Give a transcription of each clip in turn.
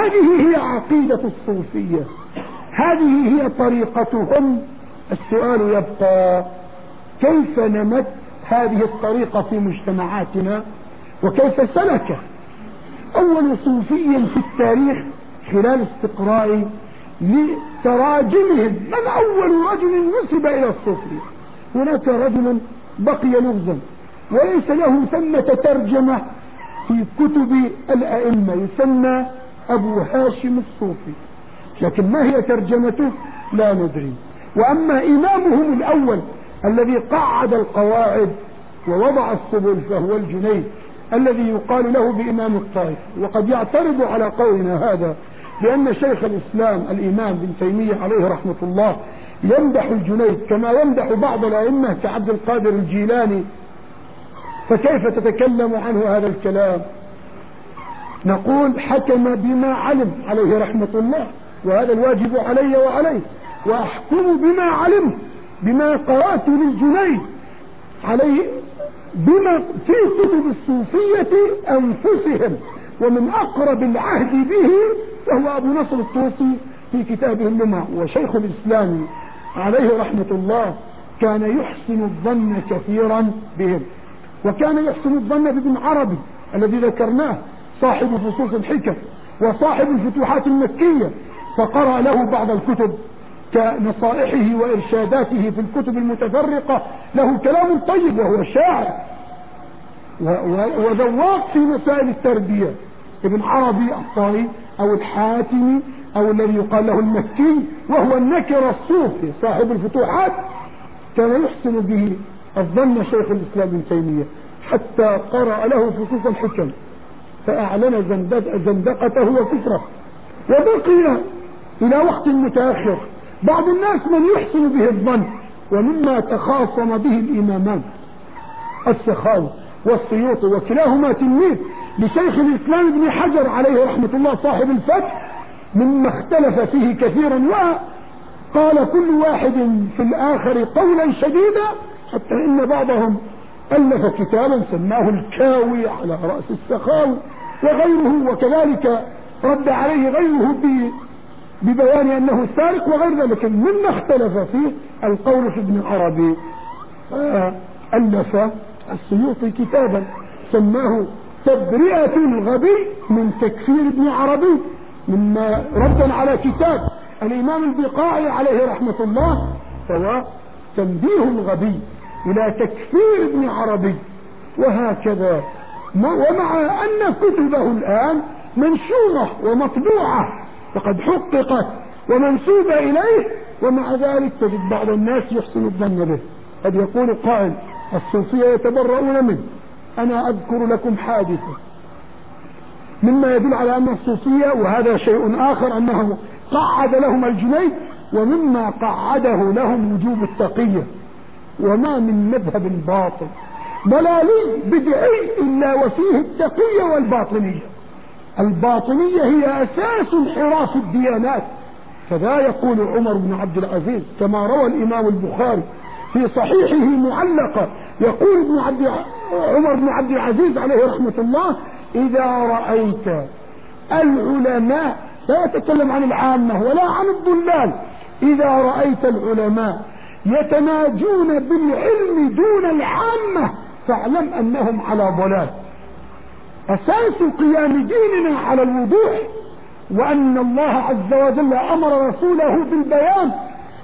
هذه هي عقيدة الصوفية. هذه هي طريقتهم. السؤال يبقى كيف نمت هذه الطريقة في مجتمعاتنا؟ وكيف سلك أول صوفي في التاريخ خلال استقرائي لتراجمهم؟ من أول رجل نسب إلى الصوفية؟ هناك رجل بقي لغزا وليس له ثمة ترجمة في كتب الأئمة يسمى أبو هاشم الصوفي. لكن ما هي ترجمته؟ لا ندري. وأما إمامهم الأول الذي قعد القواعد ووضع السبل فهو الجنيد الذي يقال له بإمام الطائف. وقد يعترض على قولنا هذا لأن شيخ الإسلام الإمام بن تيمية عليه رحمة الله يمدح الجنيد كما يمدح بعض الأئمة كعبد القادر الجيلاني. فكيف تتكلم عنه هذا الكلام؟ نقول حكم بما علم عليه رحمة الله وهذا الواجب علي وعليه وأحكم بما علمت بما قرأت للجنيد. عليه بما في كتب الصوفية أنفسهم ومن أقرب العهد به فهو أبو نصر الطوسي في كتابه اللمع. وشيخ الإسلام عليه رحمة الله كان يحسن الظن كثيرا بهم وكان يحسن الظن بابن عربي الذي ذكرناه صاحب فصوص الحكم وصاحب الفتوحات المكية فقرأ له بعض الكتب كنصائحه وإرشاداته في الكتب المتفرقة. له كلام طيب وهو شاعر وذواق في مسائل التربية. ابن عربي الطائي أو الحاتمي أو الذي يقال له المكي وهو النكر الصوفي صاحب الفتوحات. كان يحسن به الظن شيخ الإسلام ابن تيمية حتى قرأ له فصوص الحكم. فأعلن زندقته وكفره وبقي إلى وقت متأخر. بعض الناس من يحسن به الظن ومما تخاصم به الإمامان. السخاوي والسيوطي وكلاهما تلميذ لشيخ الإسلام ابن حجر عليه رحمة الله صاحب الفتح مما اختلف فيه كثيرا وقال كل واحد في الآخر قولا شديدا حتى إن بعضهم ألف كتابا سماه الكاوي على رأس السخاوي وغيره وكذلك رد عليه غيره ببيان أنه سارق وغير ذلك مما اختلف فيه القول في ابن عربي. ألف السيوطي كتابا سماه تبرئة الغبي من تكفير ابن عربي مما ردا على كتاب الإمام البقاعي عليه رحمة الله فهو تنبيه الغبي. إلى تكفير ابن عربي. وهكذا. ومع أن كتبه الآن منشورة ومطبوعة. فقد حققت ومنسوبة إليه. ومع ذلك تجد بعض الناس يحسن الظن به. قد يقول قائل الصوفية يتبرؤون منه. أنا أذكر لكم حادثة. مما يدل على أن الصوفية وهذا شيء آخر أنه قعد لهم الجنيد ومما قعده لهم وجوب التقية. وما من مذهب باطل. ضلالي بدعي إلا وفيه التقية والباطنية. الباطنية هي أساس انحراف الديانات. كذا يقول عمر بن عبد العزيز كما روى الإمام البخاري في صحيحه معلقة. يقول ابن عبد عمر بن عبد العزيز عليه رحمة الله إذا رأيت العلماء لا يتكلم عن العامة ولا عن الضلال. إذا رأيت العلماء يتناجون بالعلم دون العامة. فاعلم أنهم على ضلال. أساس قيام ديننا على الوضوح وأن الله عز وجل أمر رسوله بالبيان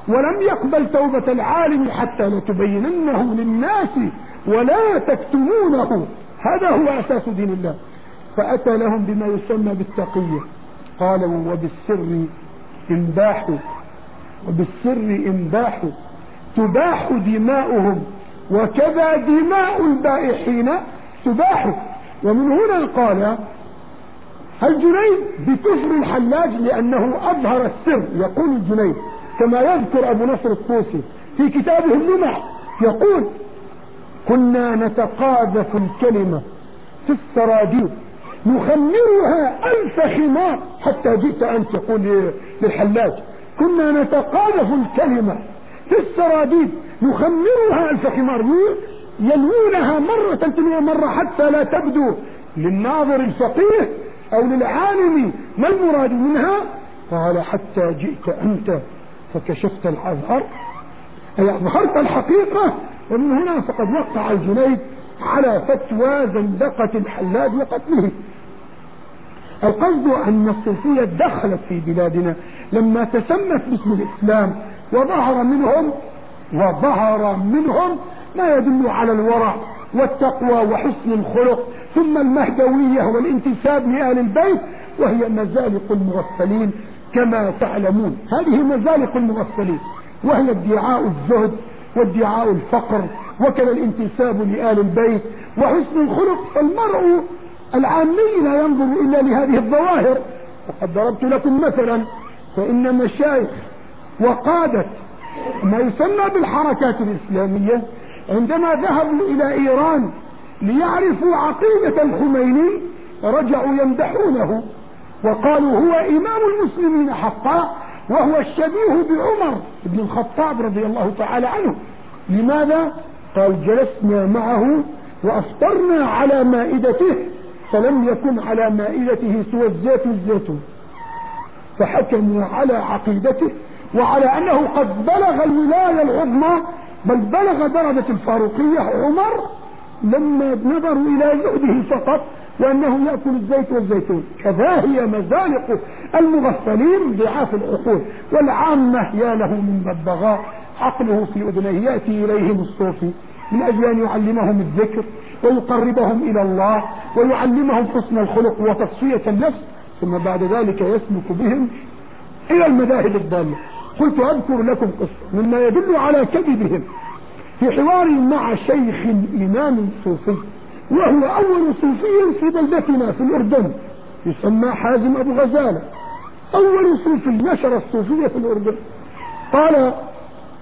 ولم يقبل توبة العالم حتى لتبيننه للناس ولا تكتمونه. هذا هو أساس دين الله. فأتى لهم بما يسمى بالتقية. قالوا وبالسر انباح وبالسر انباح تباح دماؤهم وكذا دماء البائحين تباح ومن هنا قال الجنيد بكفر الحلاج لأنه أظهر السر؟ يقول الجنيد كما يذكر أبو نصر الطوسي في كتابه اللمع يقول كنا نتقاذف الكلمة في السراديب نخمرها ألف خمار حتى جئت أن تقول للحلاج كنا نتقاذف الكلمة في السراديب نخمرها ألف خمار يلوونها مرة تلو مرة حتى لا تبدو للناظر الفقيه أو للعالم ما المراد منها؟ قال حتى جئت أنت فكشفت الأظهر أي أظهرت الحقيقة ومن هنا فقد وقع الجنيد على فتوى زندقة الحلاج وقتله. القصد أن الصوفية دخلت في بلادنا لما تسمت باسم الإسلام وظهر منهم وظهر منهم ما يدل على الورع والتقوى وحسن الخلق. ثم المهدوية والانتساب لآل البيت وهي مزالق المغفلين كما تعلمون. هذه مزالق المغفلين وهي ادعاء الزهد وادعاء الفقر وكذا الانتساب لآل البيت. وحسن الخلق فالمرء العامي لا ينظر إلا لهذه الظواهر. وقد ضربت لكم مثلا فإن مشايخ وقادة ما يسمى بالحركات الإسلامية عندما ذهبوا إلى إيران ليعرفوا عقيدة الخميني رجعوا يمدحونه وقالوا هو إمام المسلمين حقا وهو الشبيه بعمر بن الخطاب رضي الله تعالى عنه لماذا؟ قال جلسنا معه وأفطرنا على مائدته فلم يكن على مائدته سوى الزيت والزيتون فحكموا على عقيدته وعلى أنه قد بلغ الولاية العظمى بل بلغ درجة الفاروقية عمر لما نظروا إلى زهده فقط وأنه يأكل الزيت والزيتون. كذا هي مزالق المغفلين ضعاف العقول والعامة يا له من ببغاء عقله في أذنيه يأتي إليهم الصوفي من أجل أن يعلمهم الذكر ويقربهم إلى الله ويعلمهم حسن الخلق وتصفية النفس ثم بعد ذلك يسلك بهم إلى المذاهب الضالة قلت أذكر لكم قصة مما يدل على كذبهم. في حوار مع شيخ إمام صوفي وهو أول صوفي في بلدتنا في الأردن يسمى حازم أبو غزالة. أول صوفي نشر الصوفية في الأردن. قال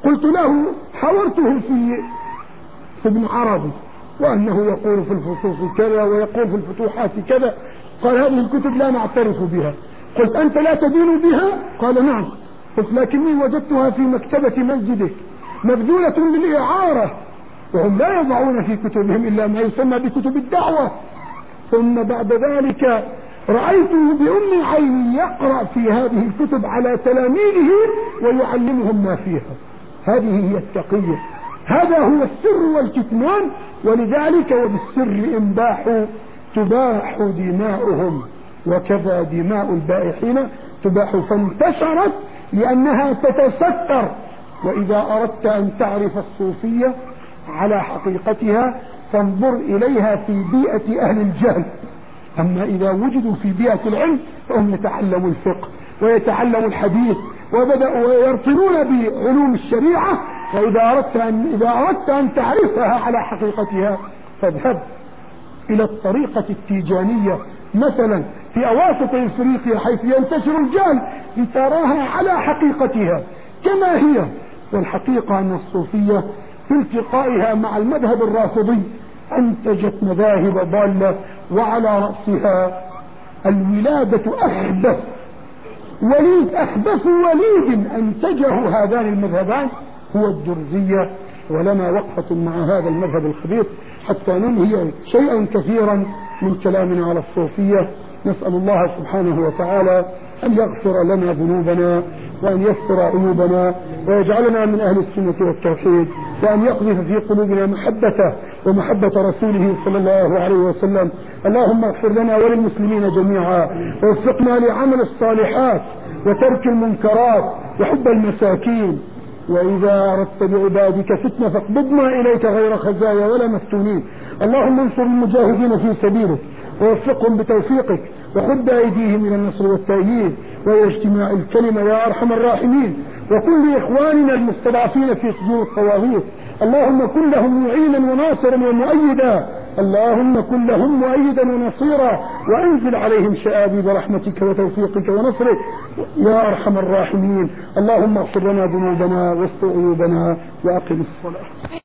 قلت له حاورته في في ابن عربي وأنه يقول في الفصوص كذا ويقول في الفتوحات كذا. قال هذه الكتب لا نعترف بها. قلت أنت لا تدين بها؟ قال نعم. قلت لكني وجدتها في مكتبة مسجدك مبذولة للإعارة وهم لا يضعون في كتبهم إلا ما يسمى بكتب الدعوة. ثم بعد ذلك رأيته بأم عيني يقرأ في هذه الكتب على تلاميذه ويعلمهم ما فيها. هذه هي التقية. هذا هو السر والكتمان ولذلك وبالسر انباح تباح دماؤهم وكذا دماء البائحين تباح فانتشرت لأنها تتستر وإذا أردت أن تعرف الصوفية على حقيقتها فانظر إليها في بيئة أهل الجهل. أما إذا وجدوا في بيئة العلم فهم يتعلموا الفقه ويتعلموا الحديث وبدأوا يرطلون بعلوم الشريعة. فإذا أردت أن, إذا أردت أن تعرفها على حقيقتها فاذهب إلى الطريقة التيجانية. مثلا في أواسط إفريقيا حيث ينتشر الجهل لتراها على حقيقتها. كما هي؟ والحقيقة أن الصوفية في التقائها مع المذهب الرافضي أنتجت مذاهب ضالة وعلى رأسها الولادة أخبث وليد أخبث وليد أنتجه هذان المذهبان هو الجرزية. ولنا وقفة مع هذا المذهب الخبيث حتى ننهي شيئا كثيرا من كلامنا على الصوفية. نسأل الله سبحانه وتعالى أن يغفر لنا ذنوبنا وأن يستر عيوبنا ويجعلنا من أهل السنة والتوحيد وأن يقذف في قلوبنا محبته ومحبة رسوله صلى الله عليه وسلم. اللهم اغفر لنا وللمسلمين جميعا ووفقنا لعمل الصالحات وترك المنكرات وحب المساكين. وإذا أردت بعبادك فتنة فاقبضنا إليك غير خزايا ولا مفتونين. اللهم انصر المجاهدين في سبيلك ووفقهم بتوفيقك وخد أيديهم إلى النصر والتأييد وإلى اجتماع الكلمة يا أرحم الراحمين. وكل لإخواننا المستضعفين في صدور الطواغيت اللهم كن لهم معينا وناصرا ومؤيدا. اللهم كن لهم مؤيدا ونصيرا. وأنزل عليهم شآبيب رحمتك وتوفيقك ونصرك. يا أرحم الراحمين. اللهم اغفر لنا ذنوبنا واستر عيوبنا وأقم الصلاة.